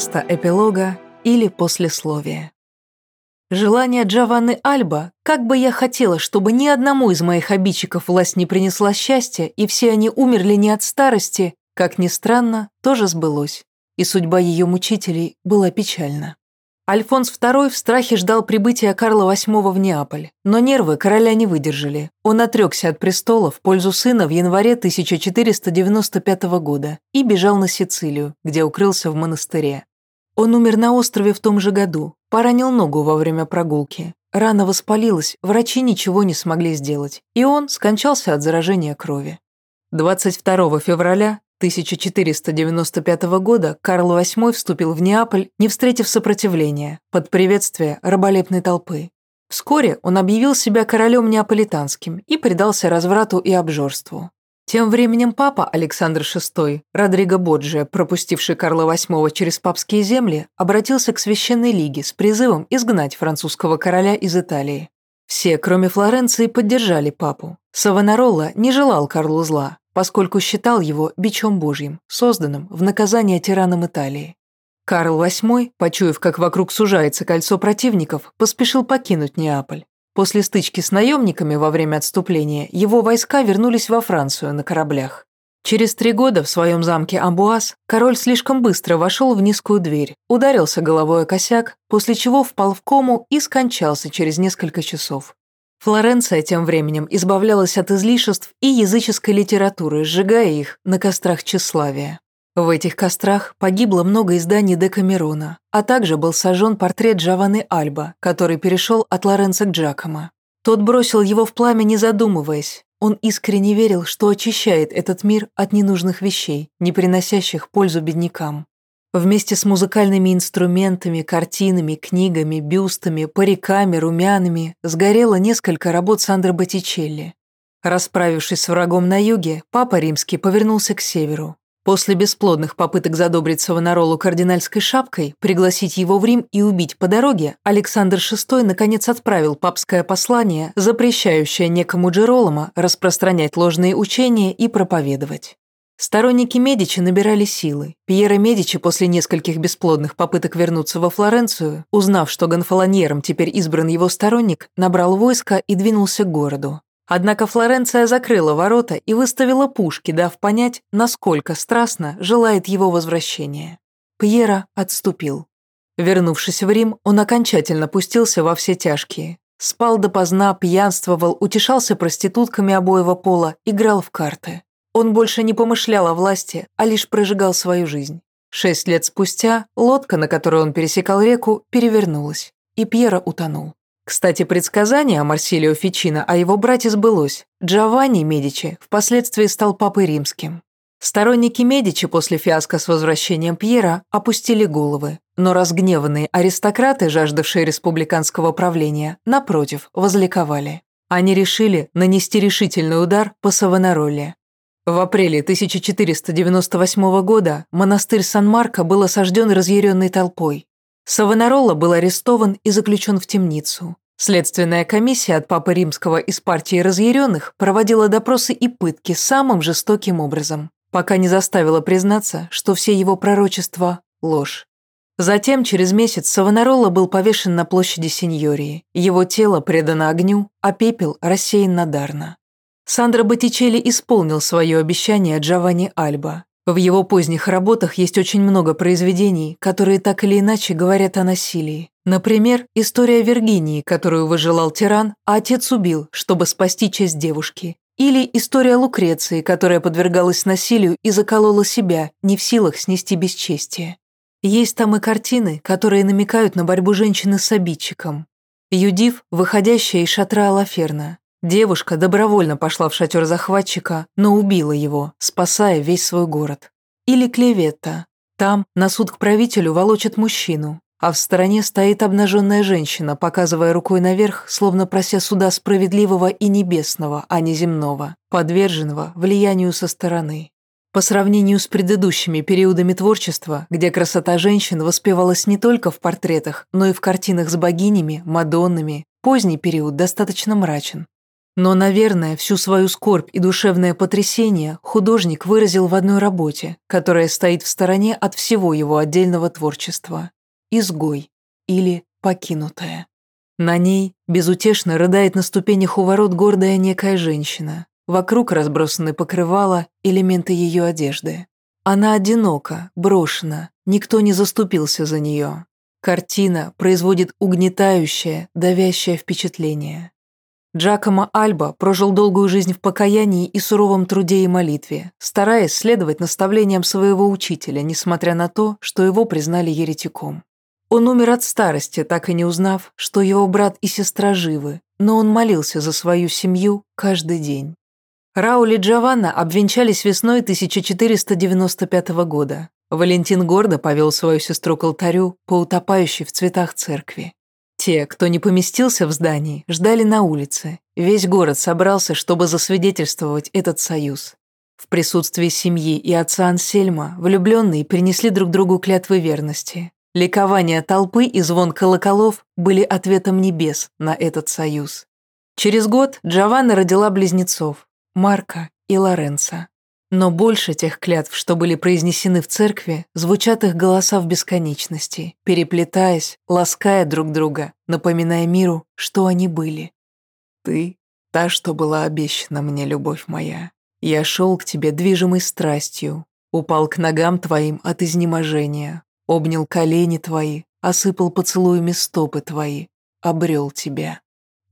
Вместо эпилога или послесловия. Желание Джованны Альба, как бы я хотела, чтобы ни одному из моих обидчиков власть не принесла счастья, и все они умерли не от старости, как ни странно, тоже сбылось, и судьба ее мучителей была печальна. Альфонс II в страхе ждал прибытия Карла VIII в Неаполь, но нервы короля не выдержали. Он отрекся от престола в пользу сына в январе 1495 года и бежал на Сицилию, где укрылся в монастыре. Он умер на острове в том же году, поранил ногу во время прогулки. Рана воспалилась, врачи ничего не смогли сделать, и он скончался от заражения крови. 22 февраля 1495 года Карл VIII вступил в Неаполь, не встретив сопротивления, под приветствие раболепной толпы. Вскоре он объявил себя королем неаполитанским и предался разврату и обжорству. Тем временем папа Александр VI, Родриго Боджия, пропустивший Карла VIII через папские земли, обратился к Священной Лиге с призывом изгнать французского короля из Италии. Все, кроме Флоренции, поддержали папу. Савонаролла не желал Карлу зла, поскольку считал его бичом божьим, созданным в наказание тиранам Италии. Карл VIII, почуяв, как вокруг сужается кольцо противников, поспешил покинуть Неаполь. После стычки с наемниками во время отступления его войска вернулись во Францию на кораблях. Через три года в своем замке Амбуаз король слишком быстро вошел в низкую дверь, ударился головой о косяк, после чего впал в кому и скончался через несколько часов. Флоренция тем временем избавлялась от излишеств и языческой литературы, сжигая их на кострах тщеславия. В этих кострах погибло много изданий Декамерона, а также был сожжен портрет Джованны Альба, который перешел от Лоренцо к Джакомо. Тот бросил его в пламя, не задумываясь. Он искренне верил, что очищает этот мир от ненужных вещей, не приносящих пользу беднякам. Вместе с музыкальными инструментами, картинами, книгами, бюстами, париками, румянами сгорело несколько работ Сандро Боттичелли. Расправившись с врагом на юге, Папа Римский повернулся к северу. После бесплодных попыток задобрить Савонаролу кардинальской шапкой, пригласить его в Рим и убить по дороге, Александр VI наконец отправил папское послание, запрещающее некому Джеролома распространять ложные учения и проповедовать. Сторонники Медичи набирали силы. Пьеро Медичи после нескольких бесплодных попыток вернуться во Флоренцию, узнав, что гонфолоньером теперь избран его сторонник, набрал войско и двинулся к городу. Однако Флоренция закрыла ворота и выставила пушки, дав понять, насколько страстно желает его возвращения. Пьеро отступил. Вернувшись в Рим, он окончательно пустился во все тяжкие. Спал допоздна, пьянствовал, утешался проститутками обоего пола, играл в карты. Он больше не помышлял о власти, а лишь прожигал свою жизнь. Шесть лет спустя лодка, на которой он пересекал реку, перевернулась, и Пьера утонул. Кстати, предсказание о Марсилио Фичино о его брате сбылось. Джованни Медичи впоследствии стал папой римским. Сторонники Медичи после фиаско с возвращением Пьера опустили головы, но разгневанные аристократы, жаждавшие республиканского правления, напротив, возликовали. Они решили нанести решительный удар по Савонароле. В апреле 1498 года монастырь Сан-Марко был осажден разъяренной толпой. Савонарола был арестован и заключен в темницу. Следственная комиссия от Папы Римского из партии разъяренных проводила допросы и пытки самым жестоким образом, пока не заставила признаться, что все его пророчества – ложь. Затем, через месяц, Савонарола был повешен на площади Синьории. Его тело предано огню, а пепел рассеян на Дарна. Сандро Боттичелли исполнил свое обещание Джованни Альба. В его поздних работах есть очень много произведений, которые так или иначе говорят о насилии. Например, история Виргинии, которую выжелал тиран, а отец убил, чтобы спасти честь девушки. Или история Лукреции, которая подвергалась насилию и заколола себя, не в силах снести бесчестие. Есть там и картины, которые намекают на борьбу женщины с обидчиком. Юдив, выходящая из шатра Алаферна, Девушка добровольно пошла в шатер захватчика, но убила его, спасая весь свой город. Или клевета. Там на суд к правителю волочат мужчину, а в стороне стоит обнаженная женщина, показывая рукой наверх, словно прося суда справедливого и небесного, а не земного, подверженного влиянию со стороны. По сравнению с предыдущими периодами творчества, где красота женщин воспевалась не только в портретах, но и в картинах с богинями, мадоннами, поздний период достаточно мрачен. Но, наверное, всю свою скорбь и душевное потрясение художник выразил в одной работе, которая стоит в стороне от всего его отдельного творчества. «Изгой» или «Покинутая». На ней безутешно рыдает на ступенях у ворот гордая некая женщина. Вокруг разбросаны покрывала, элементы ее одежды. Она одинока, брошена, никто не заступился за нее. Картина производит угнетающее, давящее впечатление. Джакомо Альба прожил долгую жизнь в покаянии и суровом труде и молитве, стараясь следовать наставлениям своего учителя, несмотря на то, что его признали еретиком. Он умер от старости, так и не узнав, что его брат и сестра живы, но он молился за свою семью каждый день. Рауль и Джованна обвенчались весной 1495 года. Валентин гордо повел свою сестру к алтарю по утопающей в цветах церкви. Те, кто не поместился в здании, ждали на улице. Весь город собрался, чтобы засвидетельствовать этот союз. В присутствии семьи и отца Ансельма влюбленные принесли друг другу клятвы верности. Ликование толпы и звон колоколов были ответом небес на этот союз. Через год Джованна родила близнецов – Марка и Лоренца. Но больше тех клятв, что были произнесены в церкви, звучат их голоса в бесконечности, переплетаясь, лаская друг друга, напоминая миру, что они были. «Ты — та, что была обещана мне, любовь моя. Я шел к тебе, движимой страстью, упал к ногам твоим от изнеможения, обнял колени твои, осыпал поцелуями стопы твои, обрел тебя.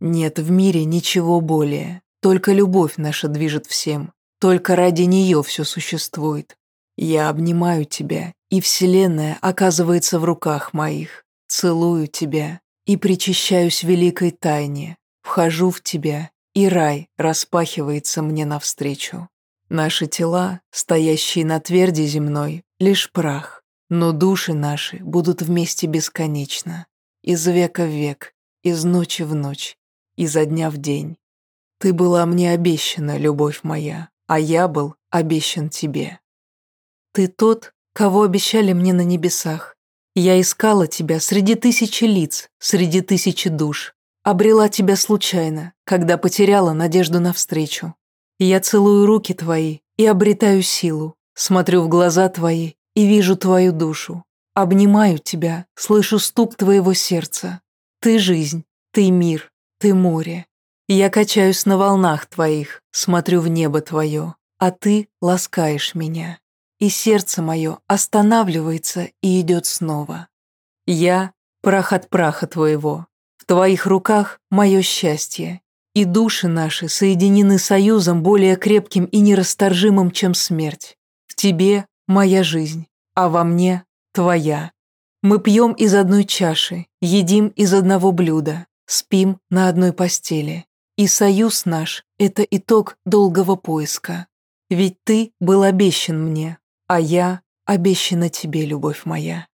Нет в мире ничего более, только любовь наша движет всем, только ради нее все существует. Я обнимаю тебя, и вселенная оказывается в руках моих. Целую тебя и причащаюсь великой тайне. Вхожу в тебя, и рай распахивается мне навстречу. Наши тела, стоящие на тверди земной, лишь прах, но души наши будут вместе бесконечно, из века в век, из ночи в ночь, изо дня в день. Ты была мне обещана, любовь моя, а я был обещан тебе. Ты тот, кого обещали мне на небесах. Я искала тебя среди тысячи лиц, среди тысячи душ. Обрела тебя случайно, когда потеряла надежду навстречу. Я целую руки твои и обретаю силу, смотрю в глаза твои и вижу твою душу. Обнимаю тебя, слышу стук твоего сердца. Ты жизнь, ты мир, ты море. Я качаюсь на волнах твоих, смотрю в небо твое, а ты ласкаешь меня. И сердце мое останавливается и идет снова. Я – прах от праха твоего. В твоих руках мое счастье. И души наши соединены союзом более крепким и нерасторжимым, чем смерть. В тебе моя жизнь, а во мне твоя. Мы пьем из одной чаши, едим из одного блюда, спим на одной постели. И союз наш – это итог долгого поиска. Ведь ты был обещан мне, а я обещана тебе, любовь моя.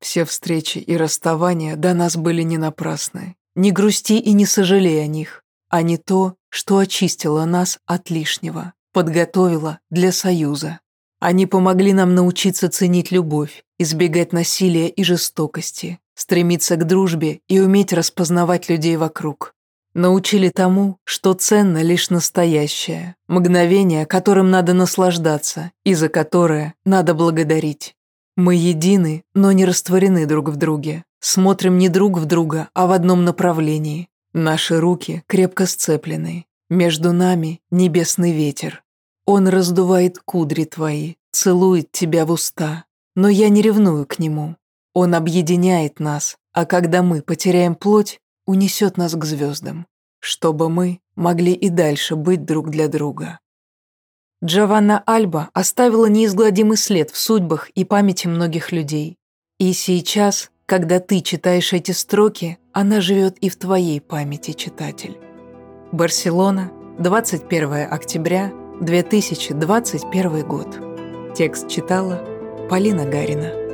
Все встречи и расставания до нас были не напрасны. Не грусти и не сожалей о них, а не то, что очистило нас от лишнего, подготовило для союза. Они помогли нам научиться ценить любовь, избегать насилия и жестокости, стремиться к дружбе и уметь распознавать людей вокруг. Научили тому, что ценно лишь настоящее, мгновение, которым надо наслаждаться и за которое надо благодарить. Мы едины, но не растворены друг в друге. Смотрим не друг в друга, а в одном направлении. Наши руки крепко сцеплены. Между нами небесный ветер. Он раздувает кудри твои, целует тебя в уста. Но я не ревную к нему. Он объединяет нас, а когда мы потеряем плоть, унесет нас к звездам, чтобы мы могли и дальше быть друг для друга. Джованна Альба оставила неизгладимый след в судьбах и памяти многих людей. И сейчас, когда ты читаешь эти строки, она живет и в твоей памяти, читатель. Барселона, 21 октября 2021 год. Текст читала Полина Гарина.